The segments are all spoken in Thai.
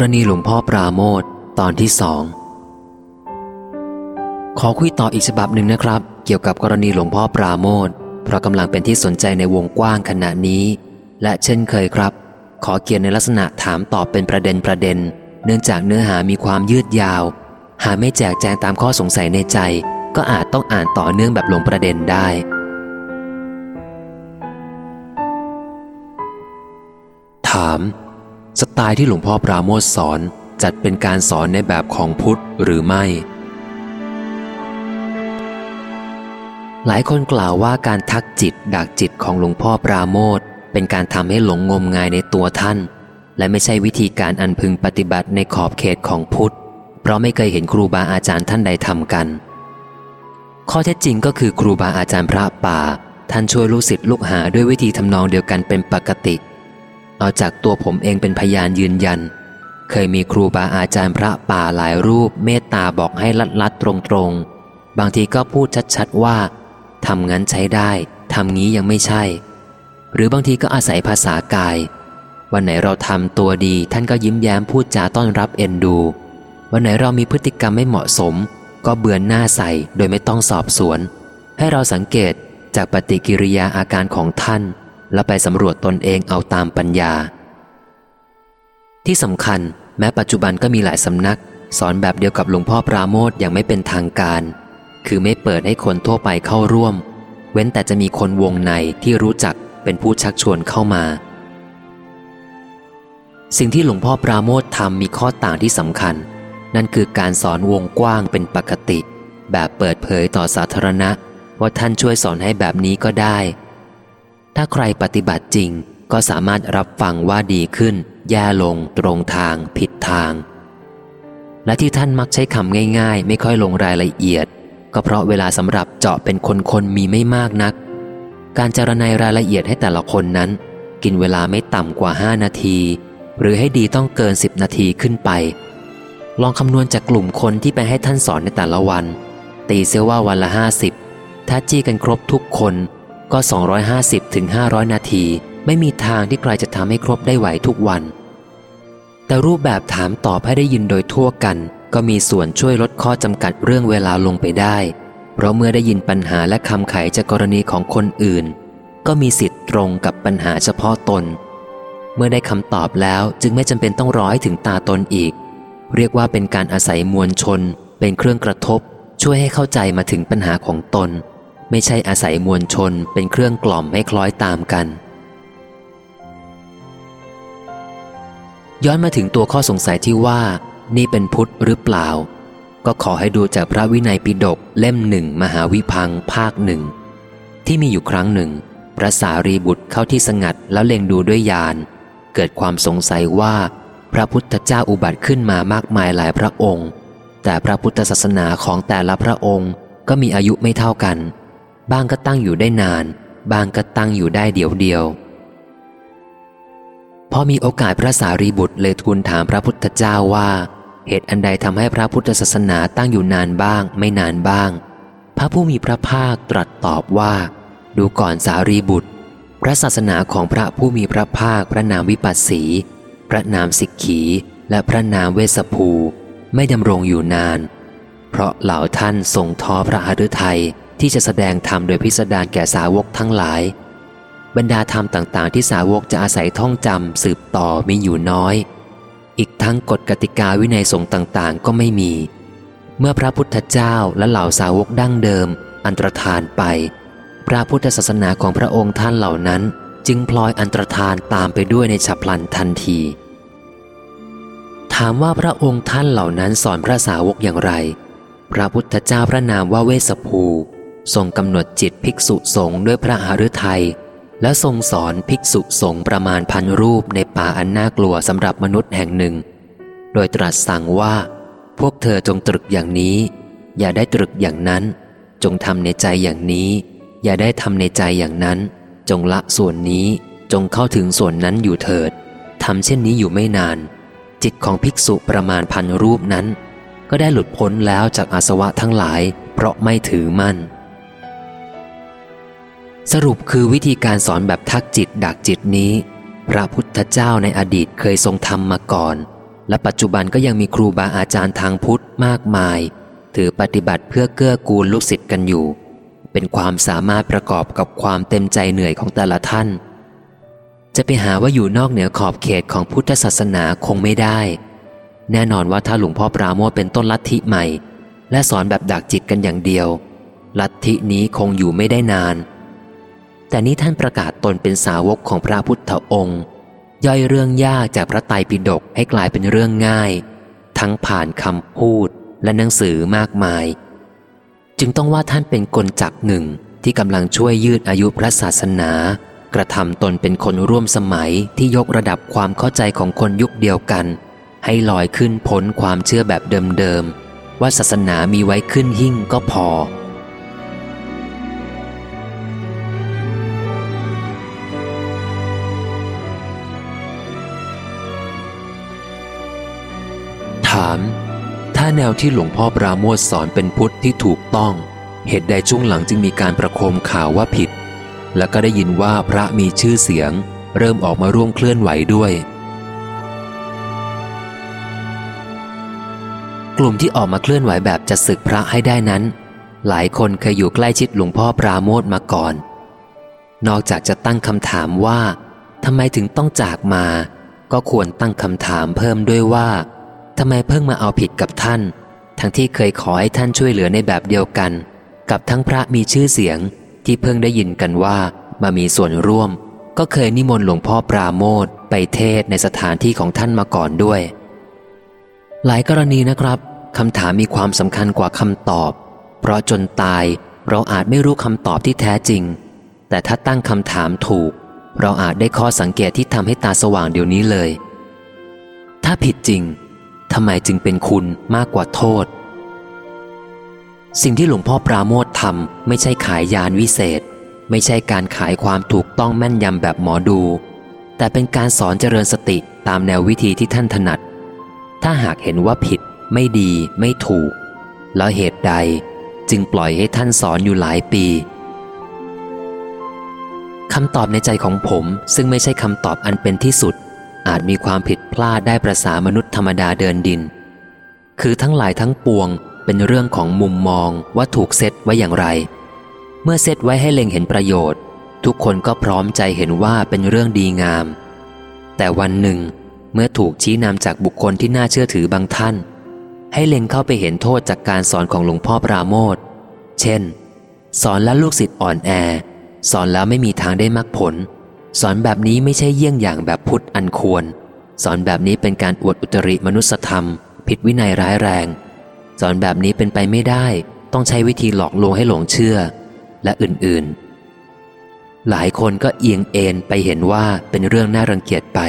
รณีหลวงพ่อปราโมทตอนที่สองขอคุยต่ออีกฉบับหนึ่งนะครับ เกี่ยวกับกรณีหลวงพ่อปราโมทเพราะกำลังเป็นที่สนใจในวงกว้างขณะนี้ และเช่นเคยครับ ขอเกียรในลักษณะถามตอบเป็นประเด็นประเด็น เนื่องจากเนื้อหามีความยืดยาว หาไม่แจกแจงตามข้อสงสัยในใจ ก็อาจต้องอ่านต่อเนื่องแบบลงประเด็นได้ ถาม สไตล์ที่หลวงพ่อปราโมทสอนจัดเป็นการสอนในแบบของพุทธหรือไม่ หลายคนกล่าวว่าการทักจิตดักจิตของหลวงพ่อปราโมทเป็นการทำให้หลงงมงายในตัวท่าน และไม่ใช่วิธีการอันพึงปฏิบัติในขอบเขตของพุทธ เพราะไม่เคยเห็นครูบาอาจารย์ท่านใดทำกัน ข้อเท็จจริงก็คือครูบาอาจารย์พระป่า ท่านช่วยลูกศิษย์ลูกหาด้วยวิธีทำนองเดียวกันเป็นปกติเอาจากตัวผมเองเป็นพยานยืนยัน เคยมีครูบาอาจารย์พระป่าหลายรูปเมตตาบอกให้ลัดลัดตรงตรงๆบางทีก็พูดชัดๆว่าทำงั้นใช้ได้ทำงี้ยังไม่ใช่ หรือบางทีก็อาศัยภาษากาย วันไหนเราทำตัวดีท่านก็ยิ้มแย้มพูดจาต้อนรับเอ็นดู วันไหนเรามีพฤติกรรมไม่เหมาะสม ก็เบือนหน้าใส่โดยไม่ต้องสอบสวน ให้เราสังเกตจากปฏิกิริยาอาการของท่าน แล้วไปสำรวจตนเองเอาตามปัญญา ที่สำคัญแม้ปัจจุบันก็มีหลายสำนัก สอนแบบเดียวกับหลวงพ่อปราโมทอย่างไม่เป็นทางการ คือไม่เปิดให้คนทั่วไปเข้าร่วม เว้นแต่จะมีคนวงในที่รู้จักเป็นผู้ชักชวนเข้ามา สิ่งที่หลวงพ่อปราโมททำมีข้อต่างที่สำคัญ นั่นคือการสอนวงกว้างเป็นปกติ แบบเปิดเผยต่อสาธารณะ ว่าท่านช่วยสอนให้แบบนี้ก็ได้ ถ้าใครปฏิบัติจริง ก็สามารถรับฟังว่าดีขึ้น แย่ลง ตรงทาง ผิดทาง และที่ท่านมักใช้คำง่าย ๆ ไม่ค่อยลงรายละเอียด ก็เพราะเวลาสำหรับเจาะเป็นคนๆมีไม่มากนัก การจารณัยรายละเอียดให้แต่ละคนนั้น กินเวลาไม่ต่ำกว่า 5 นาที หรือให้ดีต้องเกิน 10 นาทีขึ้นไป ลองคำนวณจากกลุ่มคนที่ไปให้ท่านสอนในแต่ละวัน ตีเสียว่าวันละ 50 ถ้าจี้กันครบทุกคน ก็ 250ถึง500นาที ไม่มีทางที่ใครจะทำให้ครบได้ไหวทุกวัน แต่รูปแบบถามตอบให้ได้ยินโดยทั่วกัน ก็มีส่วนช่วยลดข้อจำกัดเรื่องเวลาลงไปได้ เพราะเมื่อได้ยินปัญหาและคำไขจากกรณีของคนอื่น ก็มีสิทธิ์ตรงกับปัญหาเฉพาะตน เมื่อได้คำตอบแล้วจึงไม่จำเป็นต้องรอให้ถึงตาตนอีก เรียกว่าเป็นการอาศัยมวลชน เป็นเครื่องกระทบ ช่วยให้เข้าใจมาถึงปัญหาของตน ไม่ใช่อาศัยมวลชนเป็นเครื่องกล่อมให้คล้อยตามกัน ย้อนมาถึงตัวข้อสงสัยที่ว่า นี่เป็นพุทธหรือเปล่า ก็ขอให้ดูจากพระวินัยปิฎกเล่มหนึ่งมหาวิพังภาคหนึ่ง ที่มีอยู่ครั้งหนึ่ง พระสารีบุตรเข้าที่สงัดแล้วเล็งดูด้วยญาณเกิดความสงสัยว่า พระพุทธเจ้าอุบัติขึ้นมามากมายหลายพระองค์ แต่พระพุทธศาสนาของแต่ละพระองค์ก็มีอายุไม่เท่ากัน บางก็ตั้งอยู่ได้นาน บางก็ตั้งอยู่ได้เดียวเดียวพอมีโอกาสพระสารีบุตรเลยทูลถามพระพุทธเจ้าว่า เหตุอันใดทำให้พระพุทธศาสนาตั้งอยู่นานบ้าง ไม่นานบ้าง พระผู้มีพระภาคตรัสตอบว่า ดูก่อนสารีบุตร พระศาสนาของพระผู้มีพระภาคพระนามวิปัสสี พระนามสิกขี และพระนามเวสภู ไม่ดำรงอยู่นาน เพราะเหล่าท่านทรงท้อพระหฤทัย ที่จะแสดงธรรมโดยพิสดารแก่สาวกทั้งหลาย บรรดาธรรมต่างๆ ที่สาวกจะอาศัยท่องจำสืบต่อมีอยู่น้อย อีกทั้งกฎกติกาวินัยสงฆ์ต่างๆ ก็ไม่มี เมื่อพระพุทธเจ้าและเหล่าสาวกดั้งเดิม อันตรธานไป พระพุทธศาสนาของพระองค์ท่านเหล่านั้น จึงพลอยอันตรธานตามไปด้วยในฉับพลันทันที ถามว่าพระองค์ท่านเหล่านั้นสอนพระสาวกอย่างไร พระพุทธเจ้าพระนามว่าเวสภู ทรงกำหนดจิตภิกษุสงฆ์ด้วยพระหฤทัยและทรงสอนภิกษุสงฆ์ประมาณพันรูปในป่าอันน่ากลัวสำหรับมนุษย์แห่งหนึ่ง โดยตรัสสั่งว่า พวกเธอจงตรึกอย่างนี้ อย่าได้ตรึกอย่างนั้น จงทำในใจอย่างนี้ อย่าได้ทำในใจอย่างนั้น จงละส่วนนี้จงเข้าถึงส่วนนั้นอยู่เถิดทำเช่นนี้อยู่ไม่นาน จิตของภิกษุประมาณพันรูปนั้น ก็ได้หลุดพ้นแล้วจากอาสวะทั้งหลาย เพราะไม่ถือมั่น สรุปคือวิธีการสอนแบบทักจิตดักจิตนี้ พระพุทธเจ้าในอดีตเคยทรงทำมาก่อน และปัจจุบันก็ยังมีครูบาอาจารย์ทางพุทธมากมาย ถือปฏิบัติเพื่อเกื้อกูลลูกศิษย์กันอยู่ เป็นความสามารถประกอบกับความเต็มใจเหนื่อยของแต่ละท่าน จะไปหาว่าอยู่นอกเหนือขอบเขตของพุทธศาสนาคงไม่ได้ แน่นอนว่าถ้าหลวงพ่อปราโมทเป็นต้นลัทธิใหม่ และสอนแบบดักจิตกันอย่างเดียว ลัทธินี้คงอยู่ไม่ได้นาน แต่นี้ท่านประกาศตนเป็นสาวกของพระพุทธองค์ ย่อยเรื่องยากจากพระไตรปิฎกให้กลายเป็นเรื่องง่าย ทั้งผ่านคำพูดและหนังสือมากมาย จึงต้องว่าท่านเป็นกลจักหนึ่งที่กำลังช่วยยืดอายุพระศาสนา กระทำตนเป็นคนร่วมสมัยที่ยกระดับความเข้าใจของคนยุคเดียวกัน ให้ลอยขึ้นพ้นความเชื่อแบบเดิมๆว่าศาสนามีไว้ขึ้นหิ่งก็พอามถ้าแนวที่หลวงพ่อปราโมทสอนเป็นพุทธที่ถูกต้อง เหตุใดช่วงหลังจึงมีการประโคมข่าวว่าผิด และก็ได้ยินว่าพระมีชื่อเสียง เริ่มออกมาร่วมเคลื่อนไหวด้วย กลุ่มที่ออกมาเคลื่อนไหวแบบจะศึกพระให้ได้นั้น หลายคนเคยอยู่ใกล้ชิดหลวงพ่อปราโมทมาก่อน นอกจากจะตั้งคำถามว่าทำไมถึงต้องจากมา ก็ควรตั้งคำถามเพิ่มด้วยว่า ทำไมเพิ่งมาเอาผิดกับท่าน ทั้งที่เคยขอให้ท่านช่วยเหลือในแบบเดียวกัน กับทั้งพระมีชื่อเสียง ที่เพิ่งได้ยินกันว่ามามีส่วนร่วม ก็เคยนิมนต์หลวงพ่อปราโมทไปเทศในสถานที่ของท่านมาก่อนด้วย หลายกรณีนะครับคำถามมีความสำคัญกว่าคำตอบ เพราะจนตายเราอาจไม่รู้คำตอบที่แท้จริง แต่ถ้าตั้งคำถามถูก เราอาจได้ข้อสังเกตที่ทำให้ตาสว่างเดี๋ยวนี้เลย ถ้าผิดจริง ทำไมจึงเป็นคุณมากกว่าโทษ สิ่งที่หลวงพ่อปราโมททำไม่ใช่ขายยานวิเศษ ไม่ใช่การขายความถูกต้องแม่นยำแบบหมอดู แต่เป็นการสอนเจริญสติตามแนววิธีที่ท่านถนัด ถ้าหากเห็นว่าผิด ไม่ดี ไม่ถูก แล้วเหตุใดจึงปล่อยให้ท่านสอนอยู่หลายปีคำตอบในใจของผมซึ่งไม่ใช่คำตอบอันเป็นที่สุด อาจมีความผิดพลาดได้ประสามนุษย์ธรรมดาเดินดิน คือทั้งหลายทั้งปวงเป็นเรื่องของมุมมองว่าถูกเซตไว้อย่างไร เมื่อเซตไว้ให้เล็งเห็นประโยชน์ ทุกคนก็พร้อมใจเห็นว่าเป็นเรื่องดีงาม แต่วันหนึ่ง เมื่อถูกชี้นำจากบุคคลที่น่าเชื่อถือบางท่าน ให้เล็งเข้าไปเห็นโทษจากการสอนของหลวงพ่อปราโมทเช่น สอนแล้วลูกศิษย์อ่อนแอ สอนแล้วไม่มีทางได้มรรคผล สอนแบบนี้ไม่ใช่เยี่ยงอย่างแบบพุทธอันควร สอนแบบนี้เป็นการอวดอุตริมนุสธรรม ผิดวินัยร้ายแรง สอนแบบนี้เป็นไปไม่ได้ ต้องใช้วิธีหลอกลวงให้หลงเชื่อ และอื่นๆ หลายคนก็เอียงเอ็นไปเห็นว่าเป็นเรื่องน่ารังเกียจไป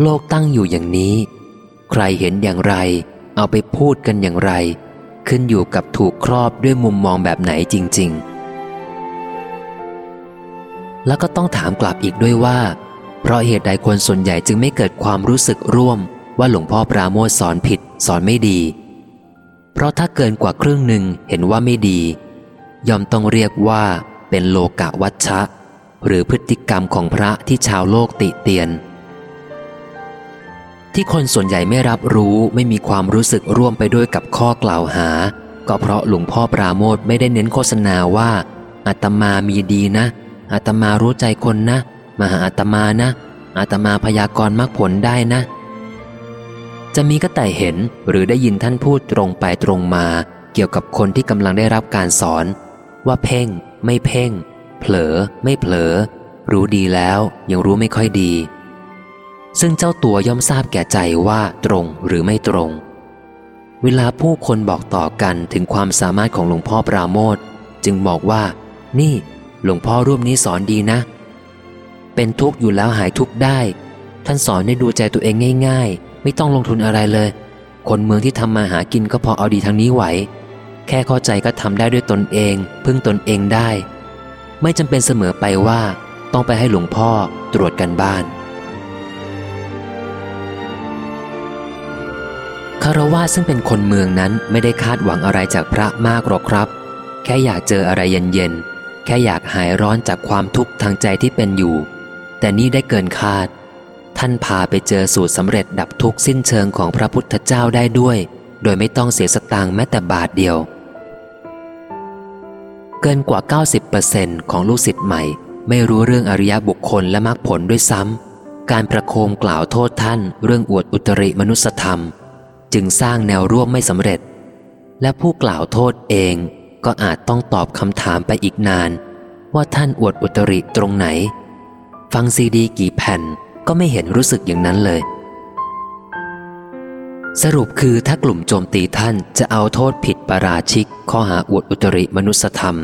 โลกตั้งอยู่อย่างนี้ ใครเห็นอย่างไร เอาไปพูดกันอย่างไร ขึ้นอยู่กับถูกครอบด้วยมุมมองแบบไหนจริง ๆ แล้วก็ต้องถามกลับอีกด้วยว่า เพราะเหตุใดคนส่วนใหญ่จึงไม่เกิดความรู้สึกร่วม ว่าหลวงพ่อปราโมทสอนผิด สอนไม่ดี เพราะถ้าเกินกว่าครึ่งหนึ่งเห็นว่าไม่ดี ยอมต้องเรียกว่าเป็นโลกะวัชชะ หรือพฤติกรรมของพระที่ชาวโลกติเตียน ที่คนส่วนใหญ่ไม่รับรู้ไม่มีความรู้สึกร่วมไปด้วยกับข้อกล่าวหา ก็เพราะหลวงพ่อปราโมทไม่ได้เน้นโฆษณาว่าอาตมามีดีนะ อาตมารู้ใจคนนะ มาหาอาตมานะ อาตมาพยากรณ์มรรคผลได้นะ จะมีก็แต่เห็นหรือได้ยินท่านพูดตรงไปตรงมา เกี่ยวกับคนที่กำลังได้รับการสอน ว่าเพ่ง ไม่เพ่ง เผลอ ไม่เผลอ รู้ดีแล้วยังรู้ไม่ค่อยดี ซึ่งเจ้าตัวย่อมทราบแก่ใจว่าตรงหรือไม่ตรง เวลาผู้คนบอกต่อกันถึงความสามารถของหลวงพ่อปราโมทจึงบอกว่า นี่ หลวงพ่อรูปนี้สอนดีนะ เป็นทุกข์อยู่แล้วหายทุกข์ได้ ท่านสอนให้ดูใจตัวเองง่าย ๆ ไม่ต้องลงทุนอะไรเลย คนเมืองที่ทำมาหากินก็พอเอาดีทางนี้ไหว แค่เข้าใจก็ทำได้ด้วยตนเอง พึ่งตนเองได้ ไม่จำเป็นเสมอไปว่า ต้องไปให้หลวงพ่อตรวจกันบ้านคารวะซึ่งเป็นคนเมืองนั้นไม่ได้คาดหวังอะไรจากพระมากหรอกครับ แค่อยากเจออะไรเย็นแค่อยากหายร้อนจากความทุกข์ทางใจที่เป็นอยู่ แต่นี่ได้เกินคาดทท่านพาไปเจอสูตรสำเร็จดับทุกข์สิ้นเชิงของพระพุทธเจ้าได้ด้วย โดยไม่ต้องเสียสตางค์แม้แต่บาทเดียว เกินกว่า 90%ของลูกศิษย์ใหม่ ไม่รู้เรื่องอริยบุคคลและมรรคผลด้วยซ้ำการประโคมกล่าวโทษท่าน เรื่องอวดอุตริมนุสธรรม จึงสร้างแนวร่วมไม่สำเร็จ และผู้กล่าวโทษเอง ก็อาจต้องตอบคำถามไปอีกนาน ว่าท่านอวดอุตริตรงไหน ฟังซีดีกี่แผ่นก็ไม่เห็นรู้สึกอย่างนั้นเลย สรุปคือถ้ากลุ่มโจมตีท่านจะเอาโทษผิดประราชิก ข้อหาอวดอุตริมนุสธรรม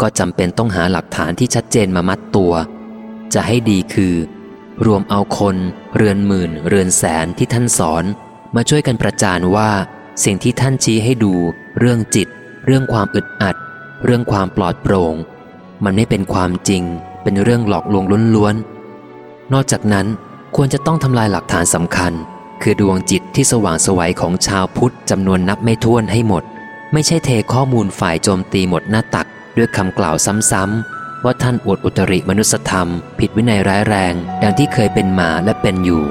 ก็จำเป็นต้องหาหลักฐานที่ชัดเจนมามัดตัว จะให้ดีคือ รวมเอาคน เรือนหมื่น เรือนแสนที่ท่านสอน มาช่วยกันประจานว่า สิ่งที่ท่านชี้ให้ดู เรื่องจิต เรื่องความอึดอัด เรื่องความปลอดโปร่ง มันไม่เป็นความจริง เป็นเรื่องหลอกลวงล้วนๆ นอกจากนั้นควรจะต้องทำลายหลักฐานสำคัญ คือดวงจิตที่สว่างสวัยของชาวพุทธจำนวนนับไม่ถ้วนให้หมด ไม่ใช่เทข้อมูลฝ่ายโจมตีหมดหน้าตัก ด้วยคำกล่าวซ้ำๆว่าท่านอวดอุตริมนุสธรรม ผิดวินัยร้ายแรง ดังที่เคยเป็นมาและเป็นอยู่